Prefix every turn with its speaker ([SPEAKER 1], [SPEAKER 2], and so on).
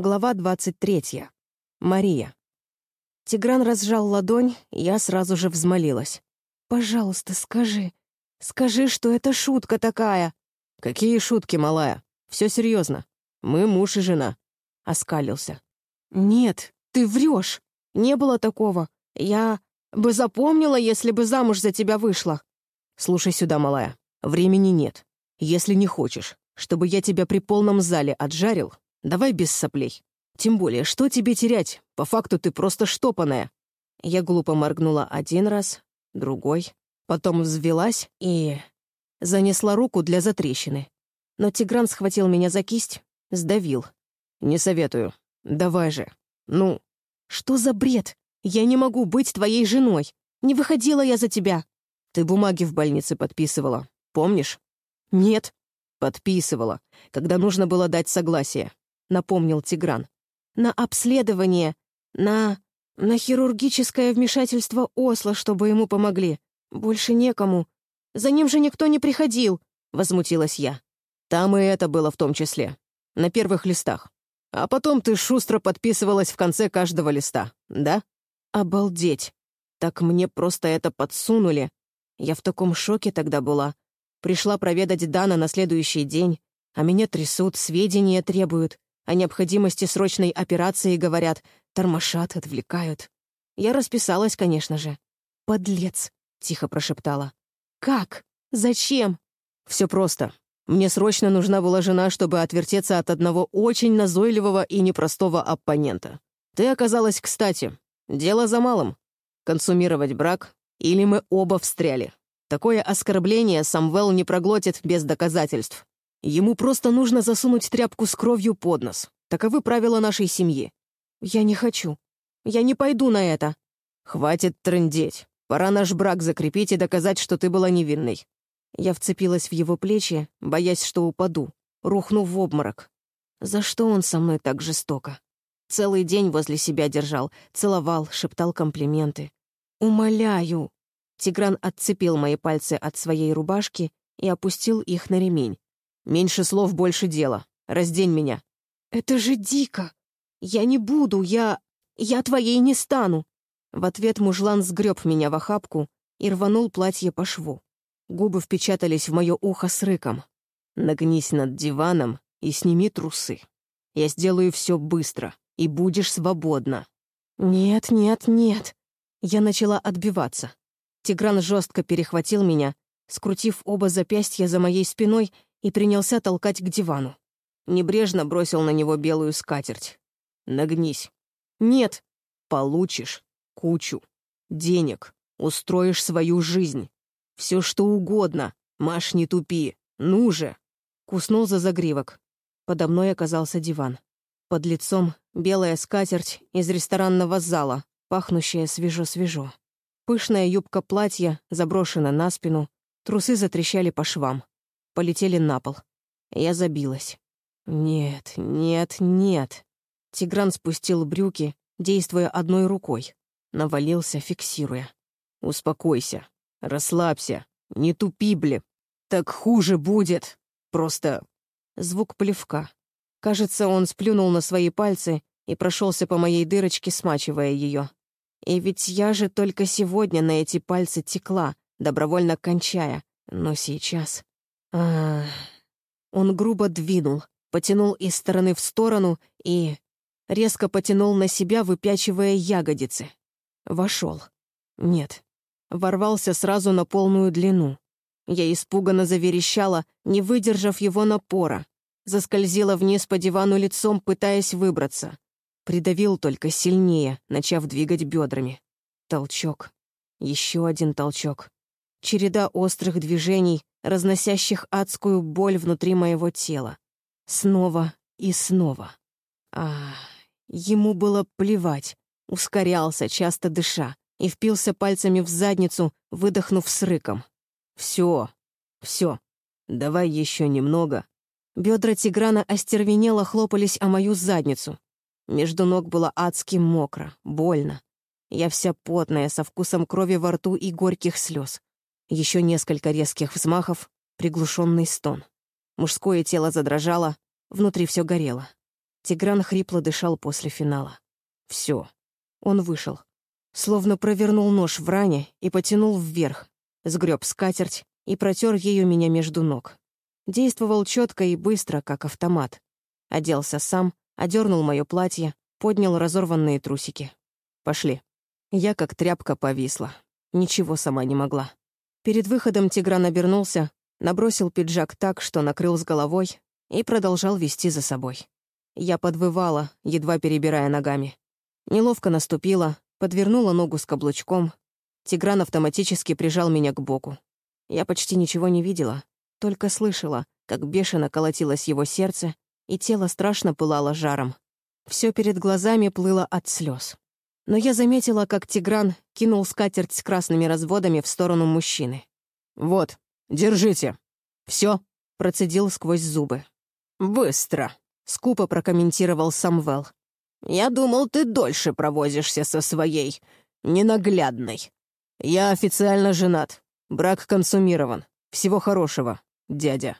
[SPEAKER 1] Глава 23. Мария. Тигран разжал ладонь, я сразу же взмолилась. «Пожалуйста, скажи. Скажи, что это шутка такая».
[SPEAKER 2] «Какие шутки, малая? Все серьезно. Мы муж и жена», — оскалился.
[SPEAKER 1] «Нет, ты врешь. Не было такого. Я бы запомнила, если бы замуж за тебя вышла».
[SPEAKER 2] «Слушай сюда, малая. Времени нет. Если не хочешь, чтобы я тебя при полном зале отжарил, Давай без соплей. Тем более, что тебе терять? По факту ты просто штопанная».
[SPEAKER 1] Я глупо моргнула один раз, другой, потом взвелась и... занесла руку для затрещины. Но Тигран схватил меня за кисть, сдавил.
[SPEAKER 2] «Не советую. Давай же. Ну...»
[SPEAKER 1] «Что за бред? Я не могу быть твоей женой. Не выходила я за тебя».
[SPEAKER 2] «Ты бумаги в больнице подписывала. Помнишь?»
[SPEAKER 1] «Нет».
[SPEAKER 2] «Подписывала, когда нужно было дать согласие. — напомнил Тигран.
[SPEAKER 1] «На обследование, на... на хирургическое вмешательство Осло, чтобы ему помогли. Больше некому. За ним же никто не приходил», — возмутилась я.
[SPEAKER 2] «Там и это было в том числе. На первых листах. А потом ты шустро подписывалась в конце каждого листа, да?»
[SPEAKER 1] «Обалдеть! Так мне просто это подсунули. Я в таком шоке тогда была. Пришла проведать Дана на следующий день, а меня трясут, сведения требуют. О необходимости срочной операции говорят, тормошат, отвлекают. Я расписалась, конечно же. «Подлец», — тихо прошептала. «Как? Зачем?»
[SPEAKER 2] «Все просто. Мне срочно нужна была жена, чтобы отвертеться от одного очень назойливого и непростого оппонента. Ты оказалась кстати. Дело за малым. Консумировать брак, или мы оба встряли. Такое оскорбление Самвел не проглотит без доказательств. Ему просто нужно засунуть тряпку с кровью под нос. Таковы правила нашей семьи.
[SPEAKER 1] Я не хочу. Я не пойду на это.
[SPEAKER 2] Хватит трындеть. Пора наш брак закрепить и доказать, что ты была невинной.
[SPEAKER 1] Я вцепилась в его плечи, боясь, что упаду, рухнув в обморок. За что он со мной так жестоко? Целый день возле себя держал, целовал, шептал комплименты. «Умоляю!» Тигран отцепил мои пальцы от своей рубашки и опустил их на ремень.
[SPEAKER 2] Меньше слов, больше дела. Раздень меня».
[SPEAKER 1] «Это же дико! Я не буду, я... я твоей не стану!» В ответ мужлан сгреб меня в охапку и рванул платье по шву. Губы впечатались в мое ухо с рыком.
[SPEAKER 2] «Нагнись над диваном и сними трусы. Я сделаю все быстро, и будешь свободна».
[SPEAKER 1] «Нет, нет, нет!» Я начала отбиваться. Тигран жестко перехватил меня, скрутив оба запястья за моей спиной и принялся толкать к дивану. Небрежно бросил на него белую скатерть.
[SPEAKER 2] «Нагнись».
[SPEAKER 1] «Нет».
[SPEAKER 2] «Получишь кучу. Денег. Устроишь свою жизнь. Все что угодно. Маш, не тупи. Ну же!»
[SPEAKER 1] Куснул за загривок. Подо мной оказался диван. Под лицом белая скатерть из ресторанного зала, пахнущая свежо-свежо. Пышная юбка платья заброшена на спину, трусы затрещали по швам полетели на пол. Я забилась. Нет, нет, нет. Тигран спустил брюки, действуя одной рукой. Навалился, фиксируя.
[SPEAKER 2] «Успокойся. Расслабься. Не тупи, бли. Так хуже будет. Просто...»
[SPEAKER 1] Звук плевка. Кажется, он сплюнул на свои пальцы и прошелся по моей дырочке, смачивая ее. И ведь я же только сегодня на эти пальцы текла, добровольно кончая. Но сейчас... А, Он грубо двинул, потянул из стороны в сторону и... резко потянул на себя, выпячивая ягодицы. Вошел. Нет. Ворвался сразу на полную длину. Я испуганно заверещала, не выдержав его напора. Заскользила вниз по дивану лицом, пытаясь выбраться. Придавил только сильнее, начав двигать бедрами. Толчок. Еще один толчок. Череда острых движений, разносящих адскую боль внутри моего тела. Снова и снова. А, ему было плевать. Ускорялся, часто дыша, и впился пальцами в задницу, выдохнув с рыком.
[SPEAKER 2] «Все, все, давай еще немного».
[SPEAKER 1] Бедра Тиграна остервенело хлопались о мою задницу. Между ног было адски мокро, больно. Я вся потная, со вкусом крови во рту и горьких слез. Еще несколько резких взмахов, приглушенный стон. Мужское тело задрожало, внутри все горело. Тигран хрипло дышал после финала. Все. Он вышел. Словно провернул нож в ране и потянул вверх, сгреб скатерть и протер ею меня между ног. Действовал четко и быстро, как автомат. Оделся сам, одернул мое платье, поднял разорванные трусики. Пошли. Я как тряпка повисла. Ничего сама не могла. Перед выходом Тигран обернулся, набросил пиджак так, что накрыл с головой, и продолжал вести за собой. Я подвывала, едва перебирая ногами. Неловко наступила, подвернула ногу с каблучком. Тигран автоматически прижал меня к боку. Я почти ничего не видела, только слышала, как бешено колотилось его сердце, и тело страшно пылало жаром. Все перед глазами плыло от слез. Но я заметила, как Тигран кинул скатерть с красными разводами в сторону мужчины.
[SPEAKER 2] «Вот, держите».
[SPEAKER 1] Все, процедил сквозь зубы.
[SPEAKER 2] «Быстро», —
[SPEAKER 1] скупо прокомментировал Самвел.
[SPEAKER 2] «Я думал, ты дольше провозишься со своей ненаглядной. Я официально женат. Брак консумирован. Всего хорошего, дядя».